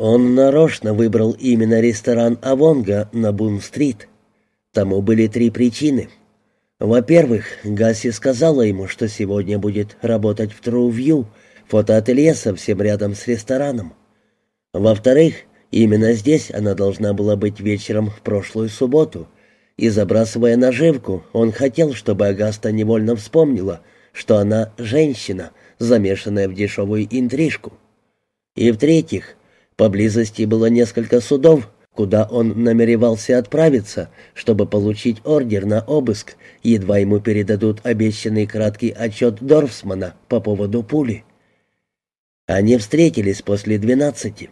Он нарочно выбрал именно ресторан «Авонга» на Бун-стрит. Тому были три причины. Во-первых, Гасси сказала ему, что сегодня будет работать в Трувью, фотоателье совсем рядом с рестораном. Во-вторых, именно здесь она должна была быть вечером в прошлую субботу, и, забрасывая наживку, он хотел, чтобы Агаста невольно вспомнила, что она женщина, замешанная в дешевую интрижку. И в-третьих, поблизости было несколько судов, куда он намеревался отправиться, чтобы получить ордер на обыск, едва ему передадут обещанный краткий отчет Дорфсмана по поводу пули. Они встретились после двенадцати.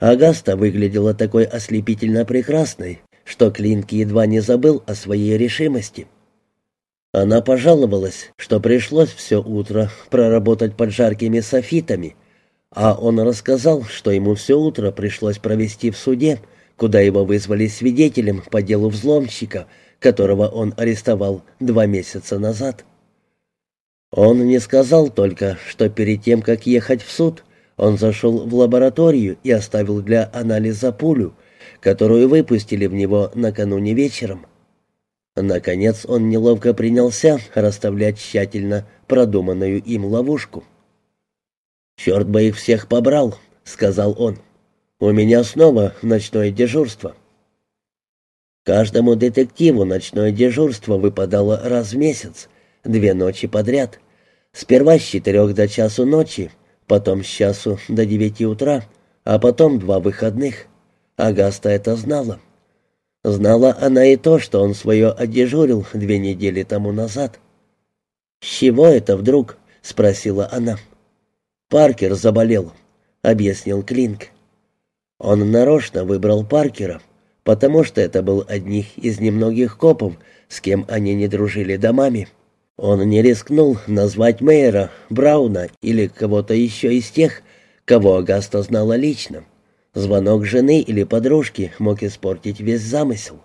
Агаста выглядела такой ослепительно прекрасной, что Клинк едва не забыл о своей решимости. Она пожаловалась, что пришлось все утро проработать под жаркими софитами, а он рассказал, что ему все утро пришлось провести в суде, куда его вызвали свидетелем по делу взломщика, которого он арестовал два месяца назад. Он не сказал только, что перед тем, как ехать в суд, он зашел в лабораторию и оставил для анализа пулю, которую выпустили в него накануне вечером. Наконец он неловко принялся расставлять тщательно продуманную им ловушку. «Черт бы их всех побрал», — сказал он. «У меня снова ночное дежурство». Каждому детективу ночное дежурство выпадало раз в месяц, две ночи подряд. Сперва с четырех до часу ночи, потом с часу до девяти утра, а потом два выходных. Агаста это знала. Знала она и то, что он свое одежурил две недели тому назад. «С чего это вдруг?» — спросила она. «Паркер заболел», — объяснил Клинк. Он нарочно выбрал Паркера, потому что это был одних из немногих копов, с кем они не дружили домами. Он не рискнул назвать Мейера, Брауна или кого-то еще из тех, кого Агаста знала лично. Звонок жены или подружки мог испортить весь замысел.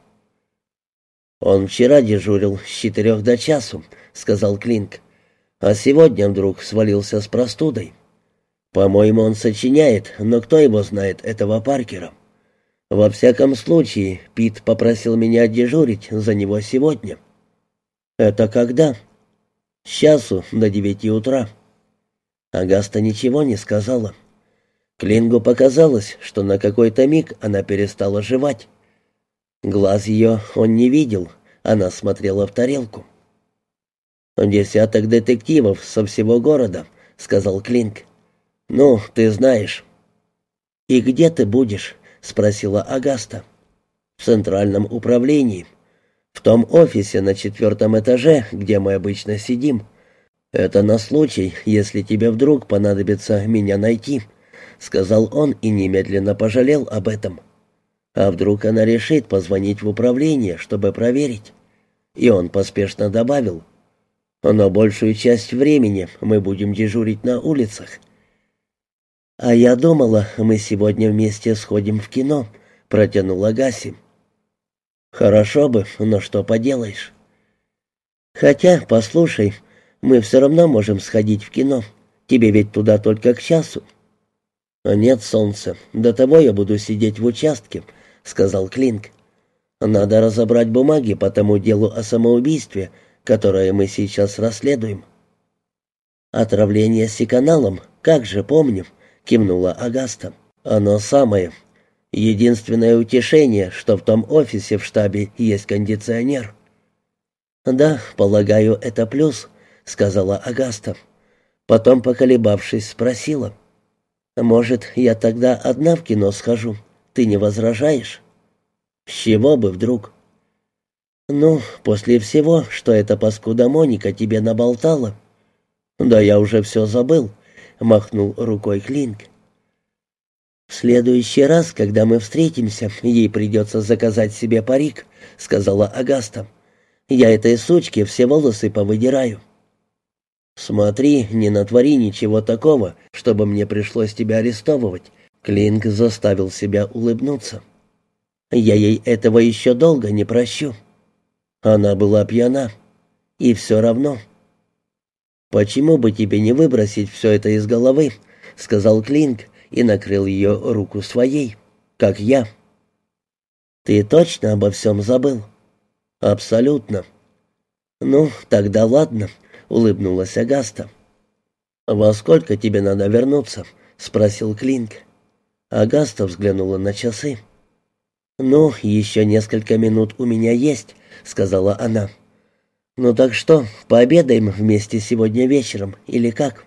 «Он вчера дежурил с четырех до часу», — сказал Клинк. «А сегодня вдруг свалился с простудой. По-моему, он сочиняет, но кто его знает, этого Паркера? Во всяком случае, Пит попросил меня дежурить за него сегодня». «Это когда?» «С часу до девяти утра». Агаста ничего не сказала. Клингу показалось, что на какой-то миг она перестала жевать. Глаз ее он не видел, она смотрела в тарелку. «Десяток детективов со всего города», — сказал Клинк. «Ну, ты знаешь». «И где ты будешь?» — спросила Агаста. «В центральном управлении. В том офисе на четвертом этаже, где мы обычно сидим. Это на случай, если тебе вдруг понадобится меня найти». — сказал он и немедленно пожалел об этом. А вдруг она решит позвонить в управление, чтобы проверить? И он поспешно добавил. Но большую часть времени мы будем дежурить на улицах. «А я думала, мы сегодня вместе сходим в кино», — протянула Гаси. «Хорошо бы, но что поделаешь?» «Хотя, послушай, мы все равно можем сходить в кино. Тебе ведь туда только к часу». «Нет, солнце, до того я буду сидеть в участке», — сказал Клинк. «Надо разобрать бумаги по тому делу о самоубийстве, которое мы сейчас расследуем». «Отравление сиканалом, как же помню», — кивнула Агаста. «Оно самое. Единственное утешение, что в том офисе в штабе есть кондиционер». «Да, полагаю, это плюс», — сказала Агаста. Потом, поколебавшись, спросила. «Может, я тогда одна в кино схожу? Ты не возражаешь?» «С чего бы вдруг?» «Ну, после всего, что эта паскуда Моника тебе наболтала». «Да я уже все забыл», — махнул рукой Клинк. «В следующий раз, когда мы встретимся, ей придется заказать себе парик», — сказала Агаста. «Я этой сучке все волосы повыдираю». «Смотри, не натвори ничего такого, чтобы мне пришлось тебя арестовывать». Клинк заставил себя улыбнуться. «Я ей этого еще долго не прощу». Она была пьяна. И все равно. «Почему бы тебе не выбросить все это из головы?» — сказал Клинк и накрыл ее руку своей, как я. «Ты точно обо всем забыл?» «Абсолютно». «Ну, тогда ладно», — улыбнулась Агаста. «Во сколько тебе надо вернуться?» — спросил Клинк. Агаста взглянула на часы. «Ну, еще несколько минут у меня есть», — сказала она. «Ну так что, пообедаем вместе сегодня вечером или как?»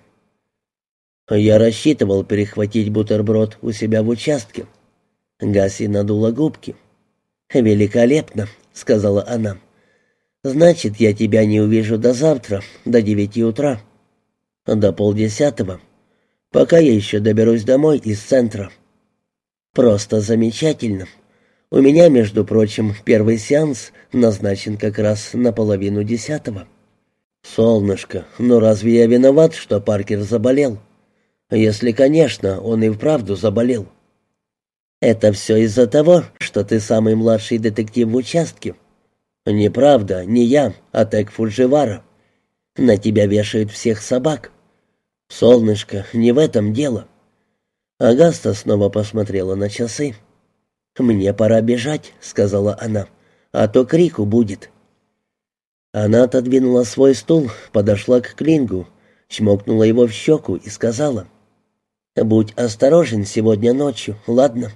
Я рассчитывал перехватить бутерброд у себя в участке. Гаси надула губки. «Великолепно», — сказала она. «Значит, я тебя не увижу до завтра, до девяти утра. До полдесятого, пока я еще доберусь домой из центра». «Просто замечательно. У меня, между прочим, первый сеанс назначен как раз на половину десятого». «Солнышко, ну разве я виноват, что Паркер заболел?» Если, конечно, он и вправду заболел. Это все из-за того, что ты самый младший детектив в участке. Неправда, не я, а Тек Фудживара. На тебя вешают всех собак. Солнышко, не в этом дело. Агаста снова посмотрела на часы. «Мне пора бежать», — сказала она, — «а то крику будет». Она отодвинула свой стул, подошла к Клингу, чмокнула его в щеку и сказала — «Будь осторожен сегодня ночью, ладно?»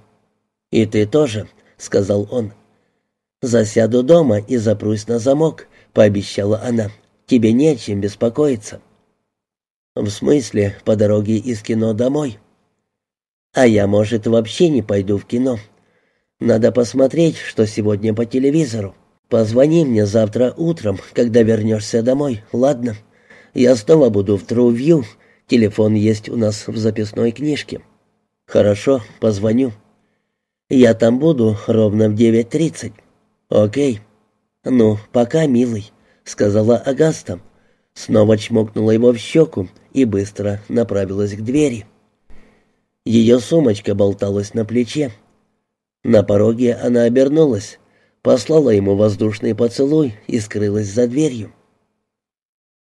«И ты тоже», — сказал он. «Засяду дома и запрусь на замок», — пообещала она. «Тебе не о чем беспокоиться». «В смысле, по дороге из кино домой?» «А я, может, вообще не пойду в кино. Надо посмотреть, что сегодня по телевизору. Позвони мне завтра утром, когда вернешься домой, ладно? Я снова буду в Трувью, Телефон есть у нас в записной книжке. Хорошо, позвоню. Я там буду ровно в 9.30. Окей. Ну, пока, милый, сказала Агаста. Снова чмокнула его в щеку и быстро направилась к двери. Ее сумочка болталась на плече. На пороге она обернулась, послала ему воздушный поцелуй и скрылась за дверью.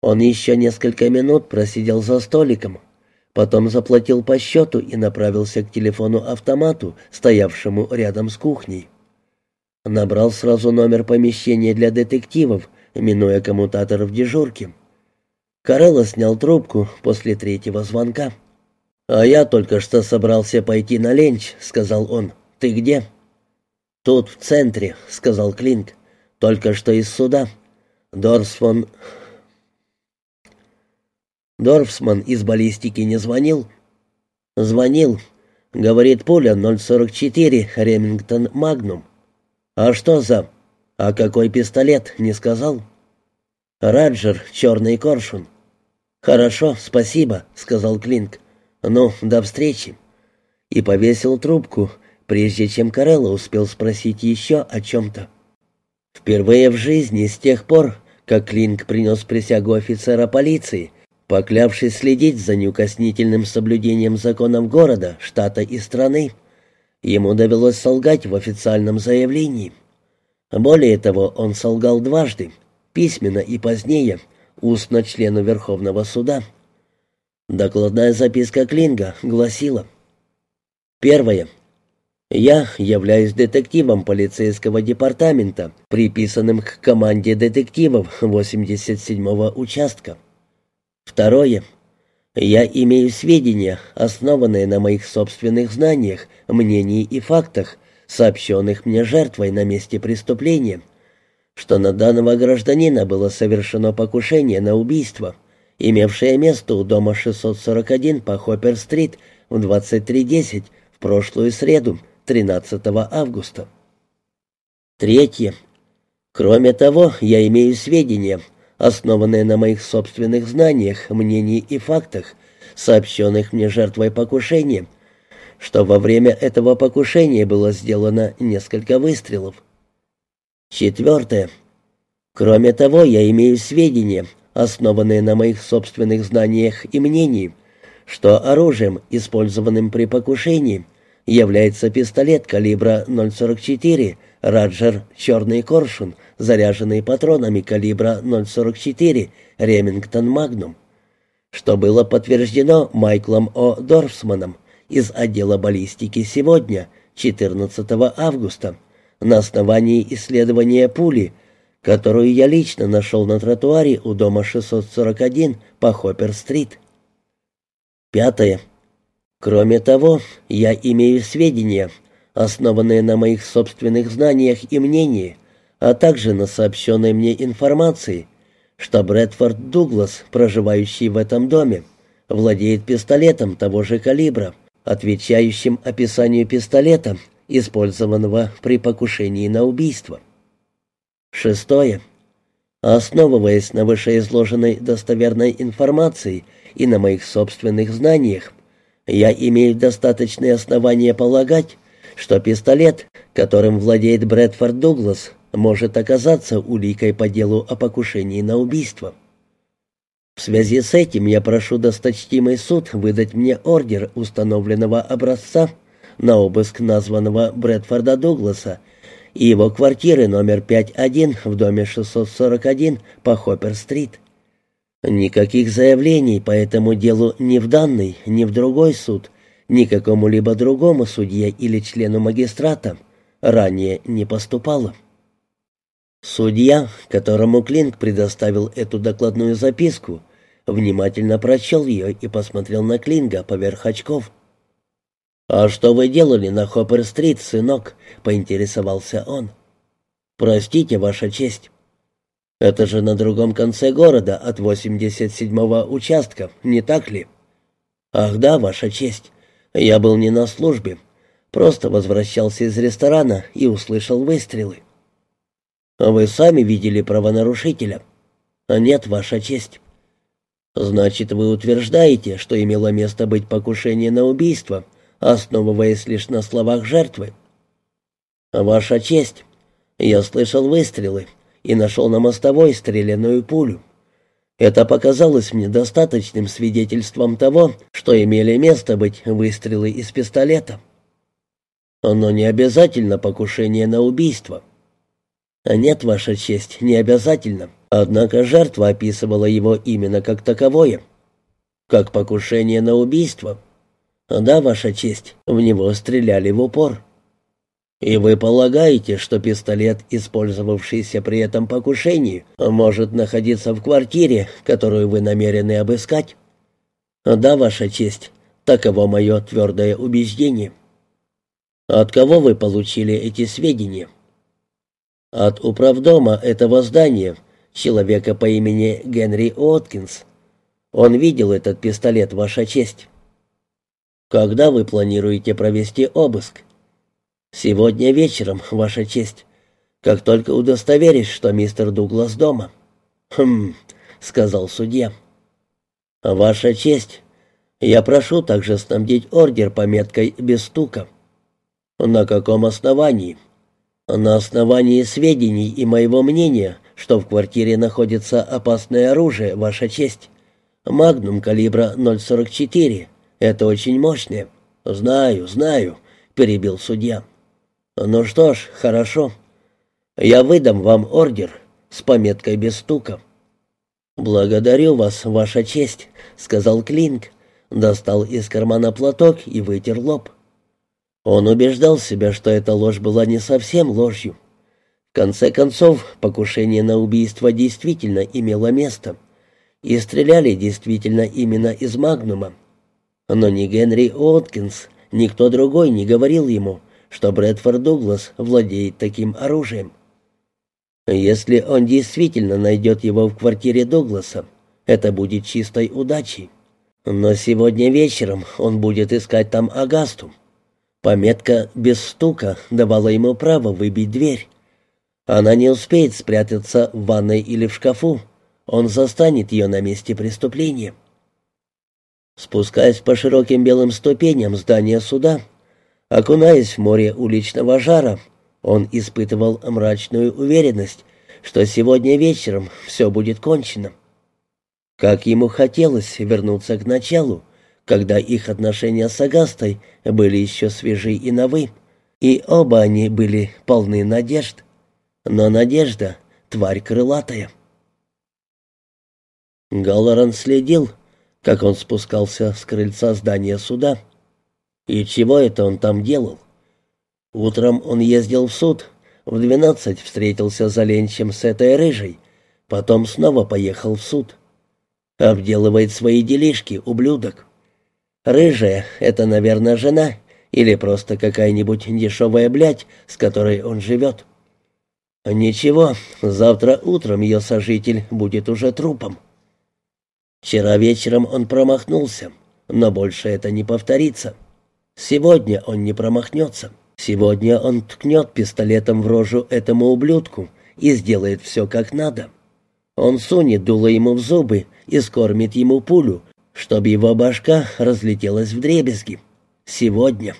Он еще несколько минут просидел за столиком, потом заплатил по счету и направился к телефону-автомату, стоявшему рядом с кухней. Набрал сразу номер помещения для детективов, минуя коммутатор в дежурке. Карелло снял трубку после третьего звонка. «А я только что собрался пойти на ленч», — сказал он. «Ты где?» «Тут, в центре», — сказал Клинк. «Только что из суда. Дорсфон Дорфсман из баллистики не звонил? Звонил. Говорит, пуля 044 Ремингтон Магнум. А что за? А какой пистолет, не сказал? Раджер, черный коршун. Хорошо, спасибо, сказал Клинк. Ну, до встречи. И повесил трубку, прежде чем Карелло успел спросить еще о чем-то. Впервые в жизни с тех пор, как Клинк принес присягу офицера полиции, Поклявшись следить за неукоснительным соблюдением законов города, штата и страны, ему довелось солгать в официальном заявлении. Более того, он солгал дважды, письменно и позднее, устно члену Верховного суда. Докладная записка Клинга гласила Первое. Я являюсь детективом полицейского департамента, приписанным к команде детективов 87-го участка. Второе. Я имею сведения, основанные на моих собственных знаниях, мнениях и фактах, сообщенных мне жертвой на месте преступления, что на данного гражданина было совершено покушение на убийство, имевшее место у дома 641 по Хоппер-стрит в 23.10 в прошлую среду, 13 августа. Третье. Кроме того, я имею сведения, основанные на моих собственных знаниях, мнениях и фактах, сообщенных мне жертвой покушения, что во время этого покушения было сделано несколько выстрелов. Четвертое. Кроме того, я имею сведения, основанные на моих собственных знаниях и мнениях, что оружием, использованным при покушении, является пистолет калибра 0,44 «Раджер Черный Коршун», заряженный патронами калибра 0,44 «Ремингтон Магнум», что было подтверждено Майклом О. Дорфсманом, из отдела баллистики сегодня, 14 августа, на основании исследования пули, которую я лично нашел на тротуаре у дома 641 по Хоппер-стрит. Пятое. Кроме того, я имею сведения, основанные на моих собственных знаниях и мнении, а также на сообщенной мне информации, что Брэдфорд Дуглас, проживающий в этом доме, владеет пистолетом того же калибра, отвечающим описанию пистолета, использованного при покушении на убийство. Шестое. Основываясь на вышеизложенной достоверной информации и на моих собственных знаниях, я имею достаточные основания полагать, что пистолет, которым владеет Брэдфорд Дуглас, может оказаться уликой по делу о покушении на убийство. В связи с этим я прошу досточтимый суд выдать мне ордер установленного образца на обыск названного Брэдфорда Дугласа и его квартиры номер 5-1 в доме 641 по Хоппер-стрит. Никаких заявлений по этому делу ни в данный, ни в другой суд, ни какому-либо другому судье или члену магистрата ранее не поступало. Судья, которому Клинк предоставил эту докладную записку, внимательно прочел ее и посмотрел на Клинга поверх очков. «А что вы делали на Хоппер-стрит, сынок?» — поинтересовался он. «Простите, Ваша честь». «Это же на другом конце города от 87-го участка, не так ли?» «Ах да, Ваша честь. Я был не на службе. Просто возвращался из ресторана и услышал выстрелы». «Вы сами видели правонарушителя?» «Нет, Ваша честь». «Значит, вы утверждаете, что имело место быть покушение на убийство, основываясь лишь на словах жертвы?» «Ваша честь, я слышал выстрелы и нашел на мостовой стрелянную пулю. Это показалось мне достаточным свидетельством того, что имели место быть выстрелы из пистолета. Но не обязательно покушение на убийство. Нет, Ваша честь, не обязательно. Однако жертва описывала его именно как таковое. Как покушение на убийство. Да, Ваша честь, в него стреляли в упор. «И вы полагаете, что пистолет, использовавшийся при этом покушении, может находиться в квартире, которую вы намерены обыскать?» «Да, Ваша честь, таково мое твердое убеждение». «От кого вы получили эти сведения?» «От управдома этого здания, человека по имени Генри Уоткинс. Он видел этот пистолет, Ваша честь». «Когда вы планируете провести обыск?» «Сегодня вечером, Ваша честь, как только удостоверюсь, что мистер Дуглас дома». «Хм», — сказал судья. «Ваша честь, я прошу также снабдить ордер пометкой «без стука». «На каком основании?» «На основании сведений и моего мнения, что в квартире находится опасное оружие, Ваша честь. Магнум калибра 0,44. Это очень мощное». «Знаю, знаю», — перебил судья. «Ну что ж, хорошо. Я выдам вам ордер с пометкой без стука». «Благодарю вас, Ваша честь», — сказал Клинк, достал из кармана платок и вытер лоб. Он убеждал себя, что эта ложь была не совсем ложью. В конце концов, покушение на убийство действительно имело место, и стреляли действительно именно из «Магнума». Но ни Генри Уоткинс, никто другой не говорил ему, что Брэдфорд Дуглас владеет таким оружием. Если он действительно найдет его в квартире Дугласа, это будет чистой удачей. Но сегодня вечером он будет искать там Агасту. Пометка «без стука» давала ему право выбить дверь. Она не успеет спрятаться в ванной или в шкафу. Он застанет ее на месте преступления. Спускаясь по широким белым ступеням здания суда, Окунаясь в море уличного жара, он испытывал мрачную уверенность, что сегодня вечером все будет кончено. Как ему хотелось вернуться к началу, когда их отношения с Агастой были еще свежи и новы, и оба они были полны надежд. Но надежда — тварь крылатая. Галлоран следил, как он спускался с крыльца здания суда. И чего это он там делал? Утром он ездил в суд, в двенадцать встретился за ленчем с этой рыжей, потом снова поехал в суд. Обделывает свои делишки, ублюдок. Рыжая — это, наверное, жена или просто какая-нибудь дешевая блядь, с которой он живет. Ничего, завтра утром ее сожитель будет уже трупом. Вчера вечером он промахнулся, но больше это не повторится. Сегодня он не промахнется. Сегодня он ткнет пистолетом в рожу этому ублюдку и сделает все как надо. Он сунет дуло ему в зубы и скормит ему пулю, чтобы его башка разлетелась в дребезги. Сегодня.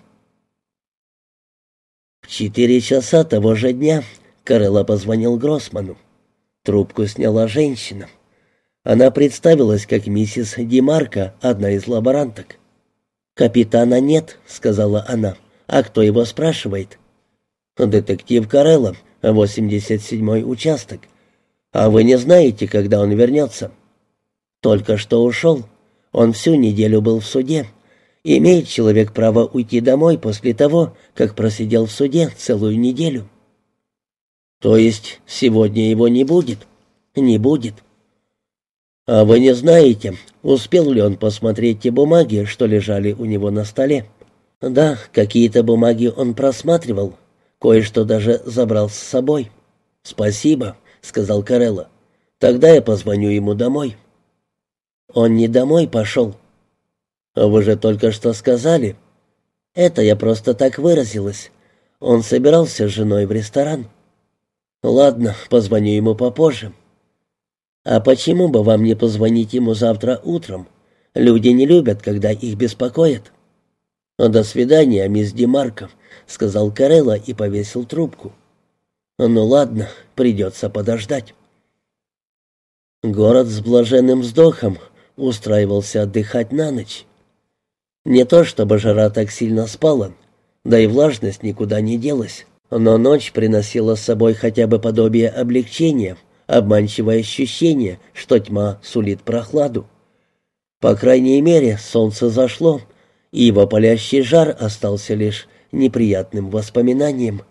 В четыре часа того же дня Карелла позвонил Гроссману. Трубку сняла женщина. Она представилась как миссис Димарко, одна из лаборанток. «Капитана нет», — сказала она. «А кто его спрашивает?» «Детектив Карелла, 87-й участок. А вы не знаете, когда он вернется?» «Только что ушел. Он всю неделю был в суде. Имеет человек право уйти домой после того, как просидел в суде целую неделю». «То есть сегодня его не будет?» «Не будет». «А вы не знаете, успел ли он посмотреть те бумаги, что лежали у него на столе?» «Да, какие-то бумаги он просматривал, кое-что даже забрал с собой». «Спасибо», — сказал Карелла. «Тогда я позвоню ему домой». «Он не домой пошел». «А вы же только что сказали». «Это я просто так выразилась. Он собирался с женой в ресторан». «Ладно, позвоню ему попозже». «А почему бы вам не позвонить ему завтра утром? Люди не любят, когда их беспокоят». «До свидания, мисс Демарко», — сказал Карелла и повесил трубку. «Ну ладно, придется подождать». Город с блаженным вздохом устраивался отдыхать на ночь. Не то чтобы жара так сильно спала, да и влажность никуда не делась, но ночь приносила с собой хотя бы подобие облегчения, обманчивое ощущение, что тьма сулит прохладу. По крайней мере, солнце зашло, и его палящий жар остался лишь неприятным воспоминанием.